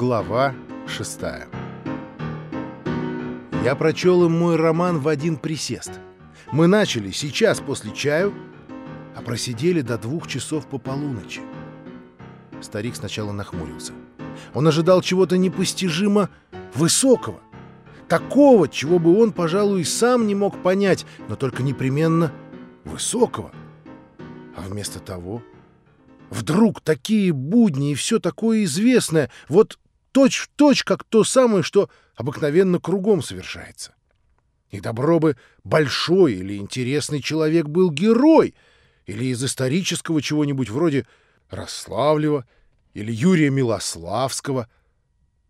Глава шестая Я прочел им мой роман в один присест. Мы начали сейчас после чаю, а просидели до двух часов по полуночи. Старик сначала нахмурился. Он ожидал чего-то непостижимо высокого, такого, чего бы он, пожалуй, сам не мог понять, но только непременно высокого. А вместо того Вдруг такие будни и все такое известное, вот точь в точь, как то самое, что обыкновенно кругом совершается. И добро бы большой или интересный человек был герой, или из исторического чего-нибудь вроде Рославлева или Юрия Милославского,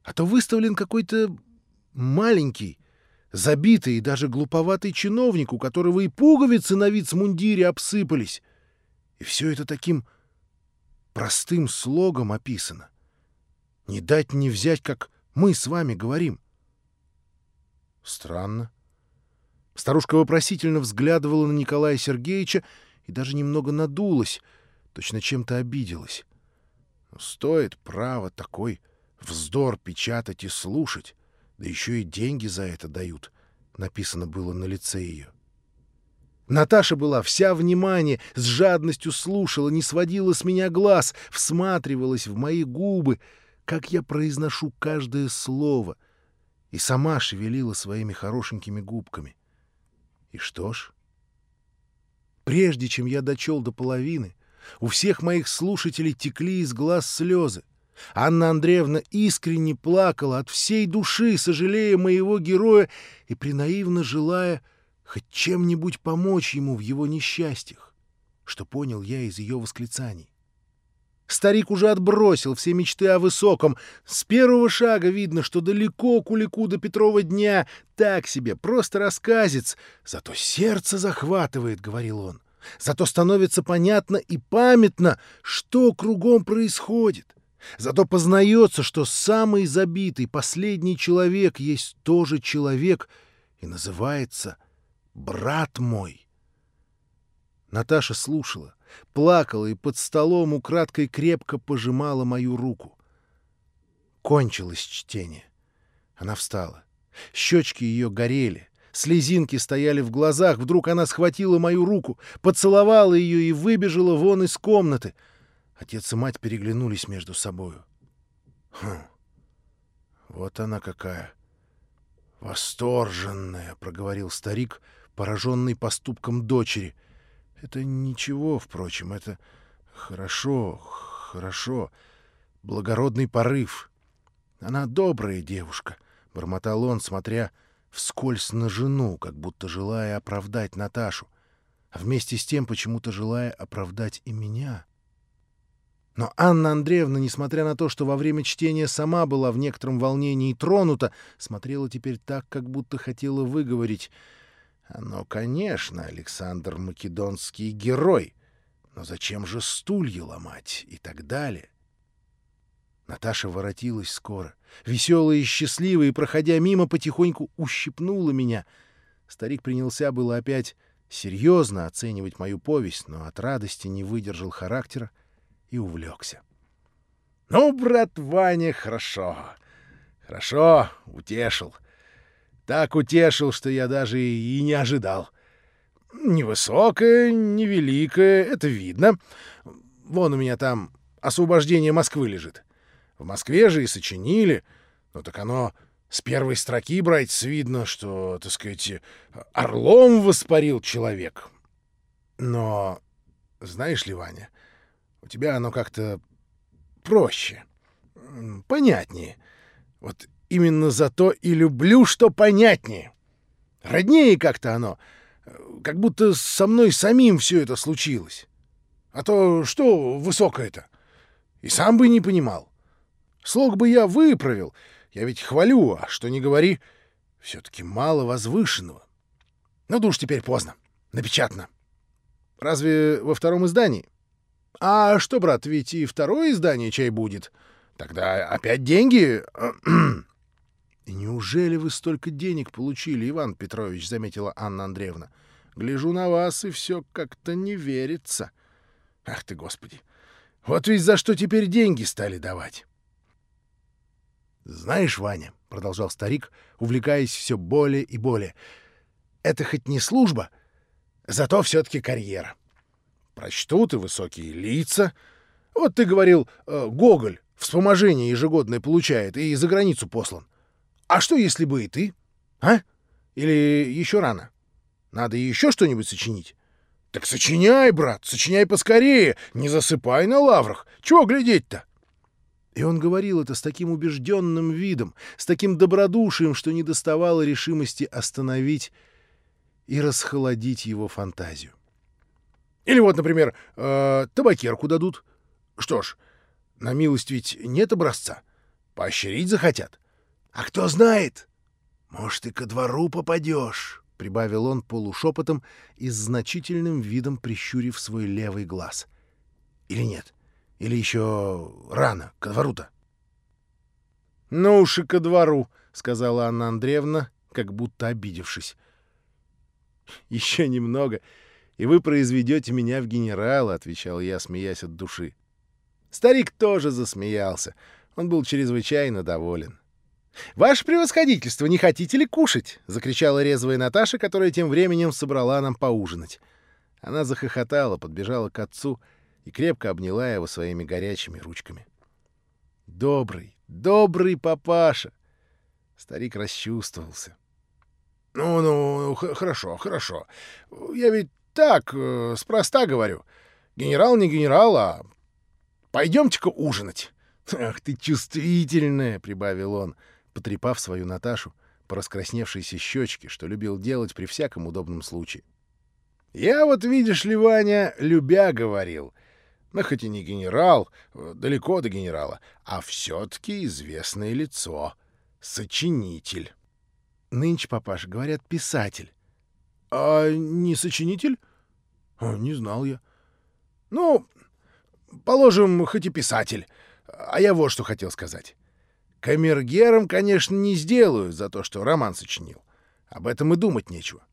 а то выставлен какой-то маленький, забитый и даже глуповатый чиновник, у которого и пуговицы на вид с мундире обсыпались. И все это таким простым слогом описано. Не дать не взять, как мы с вами говорим. Странно. Старушка вопросительно взглядывала на Николая Сергеевича и даже немного надулась, точно чем-то обиделась. Стоит право такой вздор печатать и слушать, да еще и деньги за это дают, написано было на лице ее. — Наташа была вся внимание, с жадностью слушала, не сводила с меня глаз, всматривалась в мои губы, как я произношу каждое слово, и сама шевелила своими хорошенькими губками. И что ж? Прежде чем я дочел до половины, у всех моих слушателей текли из глаз слезы. Анна Андреевна искренне плакала от всей души, сожалея моего героя и принаивно желая — хоть чем-нибудь помочь ему в его несчастьях, что понял я из ее восклицаний. Старик уже отбросил все мечты о высоком. С первого шага видно, что далеко кулику до Петрова дня. Так себе, просто рассказец. Зато сердце захватывает, — говорил он. Зато становится понятно и памятно, что кругом происходит. Зато познается, что самый забитый, последний человек есть тоже человек и называется — брат мой!» Наташа слушала, плакала и под столом украдкой крепко пожимала мою руку. Кончилось чтение. Она встала. Щечки ее горели, слезинки стояли в глазах. Вдруг она схватила мою руку, поцеловала ее и выбежала вон из комнаты. Отец и мать переглянулись между собою. «Хм, вот она какая!» «Восторженная!» — проговорил старик, пораженный поступком дочери. Это ничего, впрочем, это хорошо, хорошо, благородный порыв. Она добрая девушка, — бормотал он, смотря вскользь на жену, как будто желая оправдать Наташу, а вместе с тем почему-то желая оправдать и меня. Но Анна Андреевна, несмотря на то, что во время чтения сама была в некотором волнении тронута, смотрела теперь так, как будто хотела выговорить — ну, конечно, Александр Македонский герой. Но зачем же стулья ломать и так далее? Наташа воротилась скоро, веселая и счастливая, и, проходя мимо, потихоньку ущипнула меня. Старик принялся было опять серьезно оценивать мою повесть, но от радости не выдержал характера и увлекся. — Ну, брат Ваня, хорошо, хорошо, утешил — так утешил, что я даже и не ожидал. Невысокое, невеликое, это видно. Вон у меня там освобождение Москвы лежит. В Москве же и сочинили. Ну так оно с первой строки, братец, видно, что, так сказать, орлом воспарил человек. Но, знаешь ли, Ваня, у тебя оно как-то проще, понятнее. Вот Именно зато и люблю, что понятнее. Роднее как-то оно, как будто со мной самим все это случилось. А то что высокое-то? И сам бы не понимал. Слог бы я выправил, я ведь хвалю, а что не говори, все-таки мало возвышенного. Ну да уж теперь поздно, напечатано. Разве во втором издании? А что, брат, ведь и второе издание чай будет. Тогда опять деньги... «И неужели вы столько денег получили, Иван Петрович?» — заметила Анна Андреевна. «Гляжу на вас, и все как-то не верится. Ах ты, Господи! Вот ведь за что теперь деньги стали давать!» «Знаешь, Ваня», — продолжал старик, увлекаясь все более и более, — «это хоть не служба, зато все-таки карьера. Прочтут и высокие лица. Вот ты говорил, э, Гоголь вспоможение ежегодное получает и за границу послан. А что, если бы и ты? А? Или еще рано? Надо еще что-нибудь сочинить? Так сочиняй, брат, сочиняй поскорее, не засыпай на лаврах. Чего глядеть-то? И он говорил это с таким убежденным видом, с таким добродушием, что не доставало решимости остановить и расхолодить его фантазию. Или вот, например, э, табакерку дадут. Что ж, на милость ведь нет образца. Поощрить захотят. А кто знает, может, и ко двору попадешь, — прибавил он полушепотом и с значительным видом прищурив свой левый глаз. Или нет? Или еще рано, ко двору-то? — Ну уж и ко двору, — сказала Анна Андреевна, как будто обидевшись. — Еще немного, и вы произведете меня в генерала, — отвечал я, смеясь от души. Старик тоже засмеялся. Он был чрезвычайно доволен. «Ваше превосходительство, не хотите ли кушать?» — закричала резвая Наташа, которая тем временем собрала нам поужинать. Она захохотала, подбежала к отцу и крепко обняла его своими горячими ручками. «Добрый, добрый папаша!» Старик расчувствовался. «Ну-ну, хорошо, хорошо. Я ведь так, э, спроста говорю. Генерал не генерал, а пойдемте-ка ужинать». «Ах ты чувствительная!» — прибавил он, потрепав свою Наташу по раскрасневшейся щечке, что любил делать при всяком удобном случае. «Я вот, видишь ли, Ваня, любя говорил, ну, хоть и не генерал, далеко до генерала, а все-таки известное лицо, сочинитель». «Нынче, папаша, говорят, писатель». «А не сочинитель?» а, «Не знал я». «Ну, положим, хоть и писатель, а я вот что хотел сказать». Камергером, конечно, не сделаю за то, что роман сочинил. Об этом и думать нечего.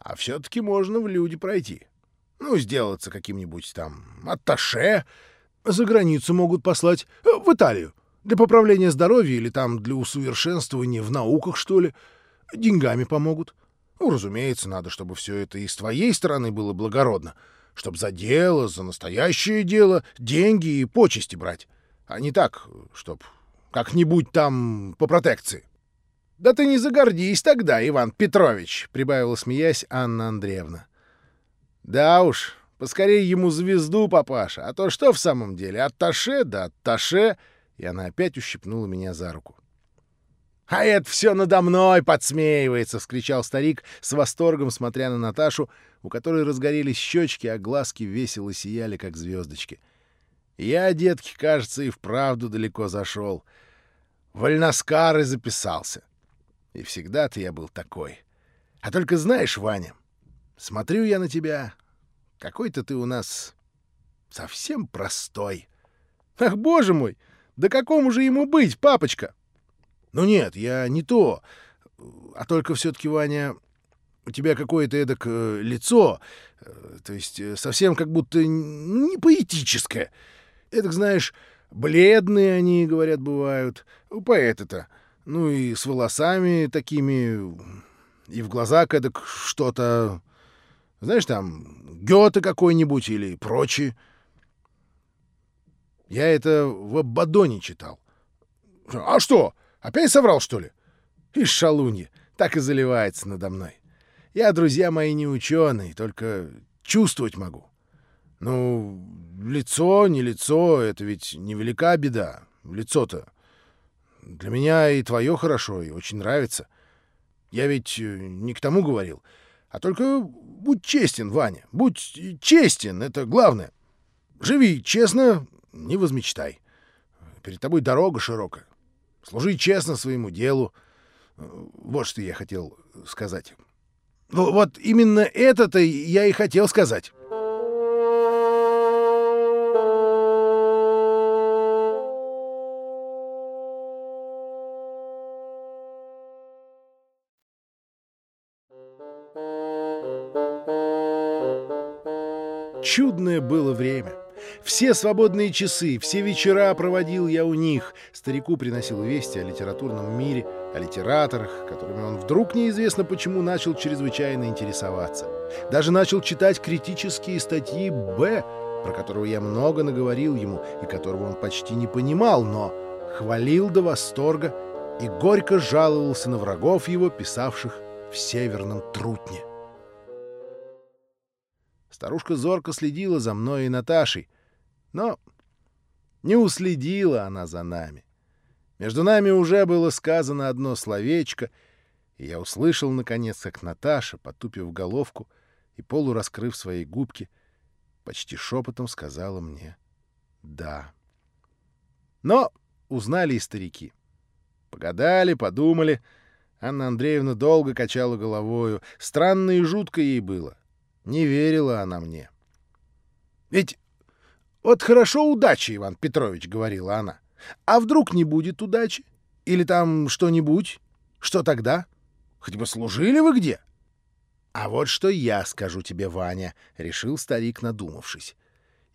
А все-таки можно в люди пройти. Ну, сделаться каким-нибудь там атташе. За границу могут послать э, в Италию. Для поправления здоровья или там для усовершенствования в науках, что ли. Деньгами помогут. Ну, разумеется, надо, чтобы все это и с твоей стороны было благородно. Чтоб за дело, за настоящее дело деньги и почести брать. А не так, чтоб как-нибудь там по протекции. — Да ты не загордись тогда, Иван Петрович, — прибавила, смеясь, Анна Андреевна. — Да уж, поскорее ему звезду, папаша, а то что в самом деле, атташе да атташе. И она опять ущипнула меня за руку. — А это все надо мной подсмеивается! — вскричал старик с восторгом, смотря на Наташу, у которой разгорелись щечки, а глазки весело сияли, как звездочки. Я, детки, кажется, и вправду далеко зашел. Вольноскары записался. И всегда-то я был такой. А только знаешь, Ваня, смотрю я на тебя, какой-то ты у нас совсем простой. Ах, боже мой, да какому же ему быть, папочка? Ну нет, я не то, а только все-таки, Ваня, у тебя какое-то эдак э, лицо, э, то есть э, совсем как будто не поэтическое. Это, знаешь, бледные они, говорят, бывают. Поэты-то. Ну и с волосами такими, и в глаза эдак что-то... Знаешь, там, Гёте какой-нибудь или прочие. Я это в Абадоне читал. А что, опять соврал, что ли? Ишь, шалунья, так и заливается надо мной. Я, друзья мои, не ученый, только чувствовать могу. Ну, лицо, не лицо, это ведь невелика беда. Лицо-то. Для меня и твое хорошо, и очень нравится. Я ведь э, не к тому говорил. А только будь честен, Ваня. Будь честен, это главное. Живи честно, не возмечтай. Перед тобой дорога широкая. Служи честно своему делу. Вот что я хотел сказать. Вот именно это-то я и хотел сказать. Чудное было время. Все свободные часы, все вечера проводил я у них. Старику приносил вести о литературном мире, о литераторах, которыми он вдруг неизвестно почему начал чрезвычайно интересоваться. Даже начал читать критические статьи «Б», про которого я много наговорил ему и которого он почти не понимал, но хвалил до восторга и горько жаловался на врагов его, писавших в Северном Трутне. Старушка зорко следила за мной и Наташей, но не уследила она за нами. Между нами уже было сказано одно словечко, и я услышал, наконец, как Наташа, потупив головку и полураскрыв свои губки, почти шепотом сказала мне «да». Но узнали и старики. Погадали, подумали. Анна Андреевна долго качала головою. Странно и жутко ей было. Не верила она мне. «Ведь вот хорошо удачи, Иван Петрович», — говорила она. «А вдруг не будет удачи? Или там что-нибудь? Что тогда? Хоть бы служили вы где?» «А вот что я скажу тебе, Ваня», — решил старик, надумавшись.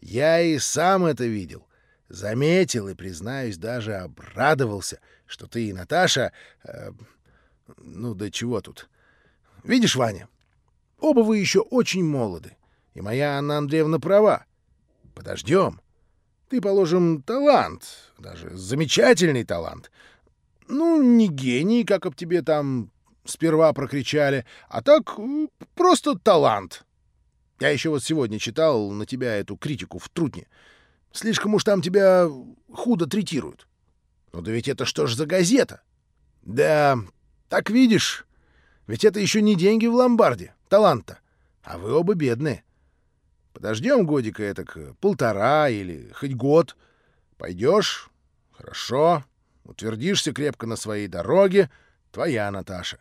«Я и сам это видел. Заметил и, признаюсь, даже обрадовался, что ты и Наташа... Э, ну да чего тут? Видишь, Ваня, Оба вы еще очень молоды, и моя Анна Андреевна права. Подождем. Ты, положим, талант, даже замечательный талант. Ну, не гений, как об тебе там сперва прокричали, а так просто талант. Я еще вот сегодня читал на тебя эту критику в Трутне. Слишком уж там тебя худо третируют. Ну да ведь это что ж за газета? Да, так видишь, ведь это еще не деньги в ломбарде таланта, а вы оба бедные. Подождем годика этак полтора или хоть год. Пойдешь — хорошо, утвердишься крепко на своей дороге, твоя Наташа.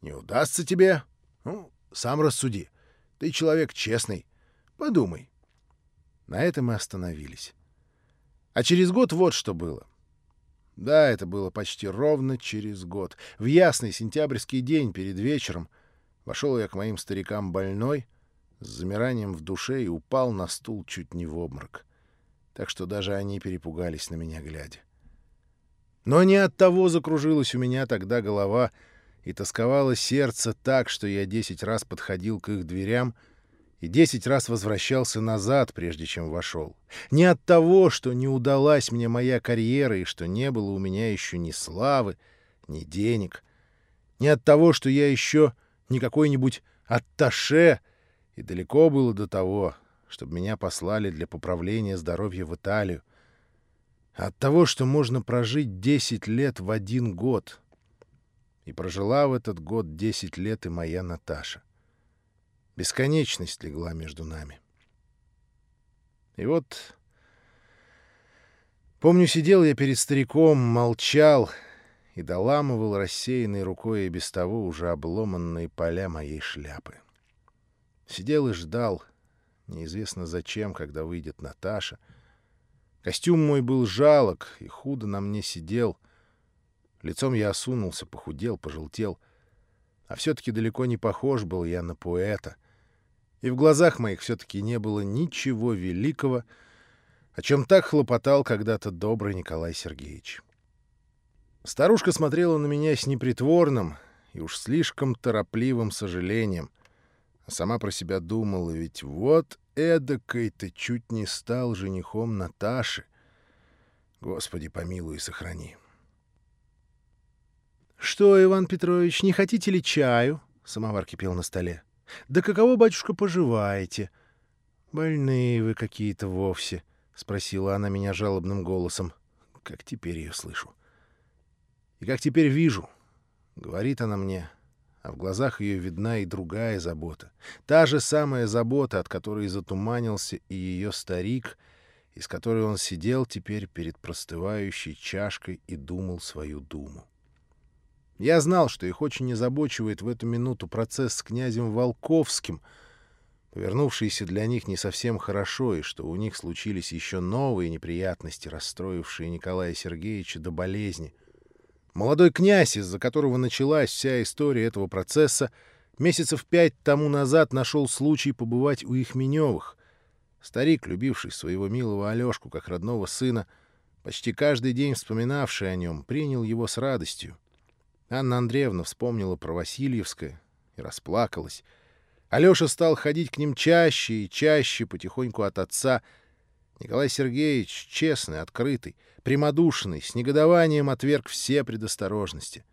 Не удастся тебе — ну, сам рассуди. Ты человек честный. Подумай. На этом мы остановились. А через год вот что было. Да, это было почти ровно через год. В ясный сентябрьский день перед вечером — Вошел я к моим старикам больной, с замиранием в душе и упал на стул чуть не в обморок. Так что даже они перепугались на меня глядя. Но не от того закружилась у меня тогда голова и тосковало сердце так, что я десять раз подходил к их дверям и десять раз возвращался назад, прежде чем вошел. Не от того, что не удалась мне моя карьера и что не было у меня еще ни славы, ни денег. Не от того, что я еще не какой-нибудь атташе, и далеко было до того, чтобы меня послали для поправления здоровья в Италию. от того, что можно прожить 10 лет в один год. И прожила в этот год 10 лет и моя Наташа. Бесконечность легла между нами. И вот... Помню, сидел я перед стариком, молчал — и доламывал рассеянной рукой и без того уже обломанные поля моей шляпы. Сидел и ждал, неизвестно зачем, когда выйдет Наташа. Костюм мой был жалок и худо на мне сидел. Лицом я осунулся, похудел, пожелтел. А все-таки далеко не похож был я на поэта. И в глазах моих все-таки не было ничего великого, о чем так хлопотал когда-то добрый Николай Сергеевич. Старушка смотрела на меня с непритворным и уж слишком торопливым сожалением, а сама про себя думала, ведь вот эдакой-то чуть не стал женихом Наташи. Господи, помилуй и сохрани. — Что, Иван Петрович, не хотите ли чаю? — самовар кипел на столе. — Да каково, батюшка, поживаете? — Больные вы какие-то вовсе, — спросила она меня жалобным голосом. Как теперь ее слышу. — и как теперь вижу, говорит она мне, а в глазах ее видна и другая забота. Та же самая забота, от которой затуманился и ее старик, из которой он сидел теперь перед простывающей чашкой и думал свою думу. Я знал, что их очень озабочивает в эту минуту процесс с князем Волковским, повернувшийся для них не совсем хорошо, и что у них случились еще новые неприятности, расстроившие Николая Сергеевича до болезни — Молодой князь, из-за которого началась вся история этого процесса, месяцев пять тому назад нашел случай побывать у Ихменевых. Старик, любивший своего милого Алёшку как родного сына, почти каждый день вспоминавший о нем, принял его с радостью. Анна Андреевна вспомнила про Васильевское и расплакалась. Алёша стал ходить к ним чаще и чаще, потихоньку от отца. Николай Сергеевич, честный, открытый, прямодушный, с негодованием отверг все предосторожности.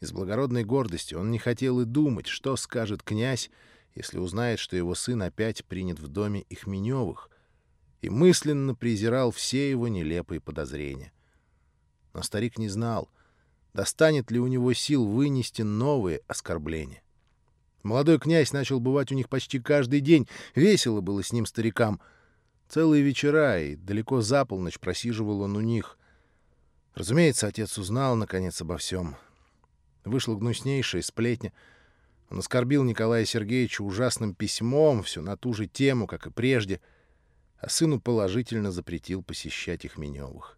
Из благородной гордости он не хотел и думать, что скажет князь, если узнает, что его сын опять принят в доме Ихменевых, и мысленно презирал все его нелепые подозрения. Но старик не знал, достанет ли у него сил вынести новые оскорбления. Молодой князь начал бывать у них почти каждый день, весело было с ним старикам. Целые вечера и далеко за полночь просиживал он у них. Разумеется, отец узнал, наконец, обо всем. Вышла гнуснейшая сплетня — он оскорбил Николая Сергеевича ужасным письмом, все на ту же тему, как и прежде, а сыну положительно запретил посещать их Меневых.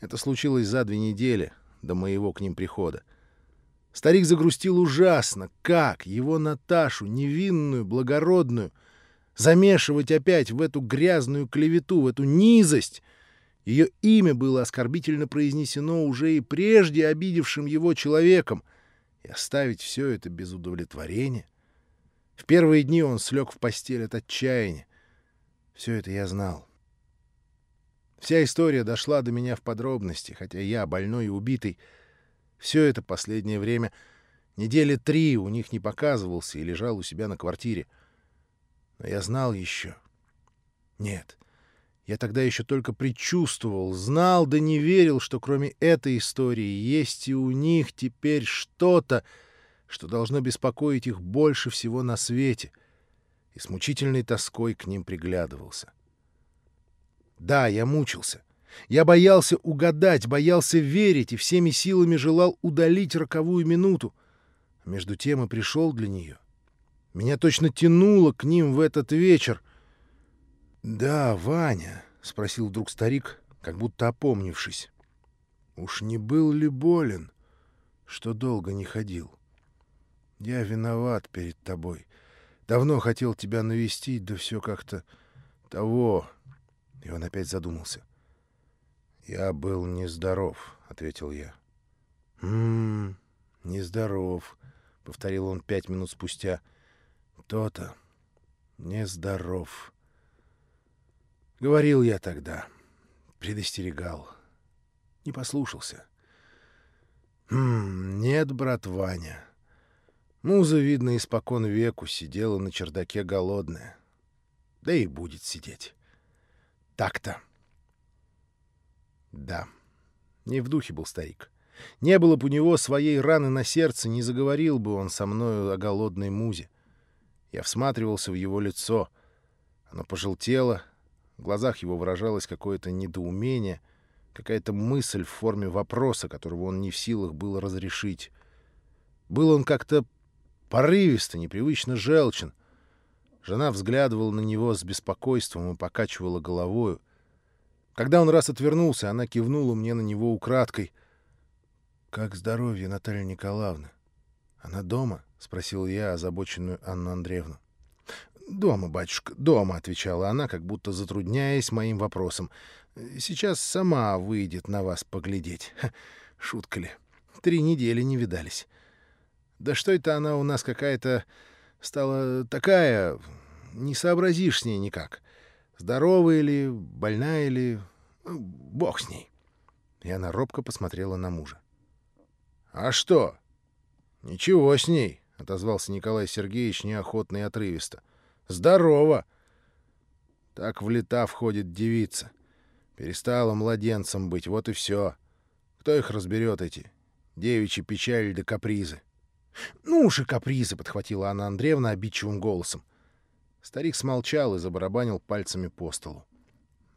Это случилось за две недели до моего к ним прихода. Старик загрустил ужасно. Как его Наташу, невинную, благородную, замешивать опять в эту грязную клевету, в эту низость? Ее имя было оскорбительно произнесено уже и прежде обидевшим его человеком — и оставить все это без удовлетворения. В первые дни он слег в постель от отчаяния. Все это я знал. Вся история дошла до меня в подробности, хотя я, больной и убитый, все это последнее время, недели три у них не показывался и лежал у себя на квартире. Но я знал еще. Нет, я тогда еще только предчувствовал, знал да не верил, что кроме этой истории есть и у них теперь что-то, что должно беспокоить их больше всего на свете, и с мучительной тоской к ним приглядывался. Да, я мучился. Я боялся угадать, боялся верить и всеми силами желал удалить роковую минуту. Между тем и пришел для нее. Меня точно тянуло к ним в этот вечер — «Да, Ваня», — спросил вдруг старик, как будто опомнившись. «Уж не был ли болен, что долго не ходил? Я виноват перед тобой. Давно хотел тебя навестить, да все как-то того...» И он опять задумался. «Я был нездоров», — ответил я. «М-м, нездоров», — повторил он пять минут спустя. «То-то, нездоров». Говорил я тогда. Предостерегал. Не послушался. Хм, нет, брат Ваня. Муза, видно, испокон веку сидела на чердаке голодная. Да и будет сидеть. Так-то. Да, не в духе был старик. Не было бы у него своей раны на сердце, не заговорил бы он со мною о голодной музе. Я всматривался в его лицо. Оно пожелтело, в глазах его выражалось какое-то недоумение, какая-то мысль в форме вопроса, которого он не в силах был разрешить. Был он как-то порывисто, непривычно желчен. Жена взглядывала на него с беспокойством и покачивала головою. Когда он раз отвернулся, она кивнула мне на него украдкой. «Как здоровье, Наталья Николаевна? Она дома?» — спросил я озабоченную Анну Андреевну. «Дома, батюшка, дома», — отвечала она, как будто затрудняясь моим вопросом. «Сейчас сама выйдет на вас поглядеть. Шутка ли? Три недели не видались. Да что это она у нас какая-то стала такая... Не сообразишь с ней никак. Здоровая ли, больная ли... Ну, бог с ней». И она робко посмотрела на мужа. «А что?» «Ничего с ней», — отозвался Николай Сергеевич неохотно и отрывисто. Здорово! Так в лета входит девица. Перестала младенцем быть, вот и все. Кто их разберет, эти девичьи печали да капризы? — Ну уж и капризы, — подхватила Анна Андреевна обидчивым голосом. Старик смолчал и забарабанил пальцами по столу.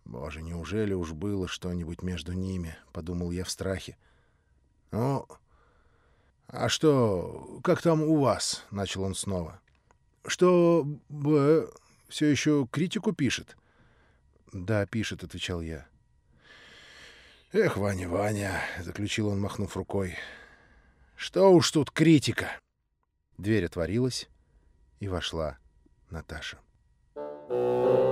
«Боже, неужели уж было что-нибудь между ними?» — подумал я в страхе. «Ну, а что, как там у вас?» — начал он снова. Что Б все еще критику пишет? Да, пишет, отвечал я. Эх, Ваня, Ваня, заключил он, махнув рукой. Что уж тут критика? Дверь отворилась, и вошла Наташа. Thank you.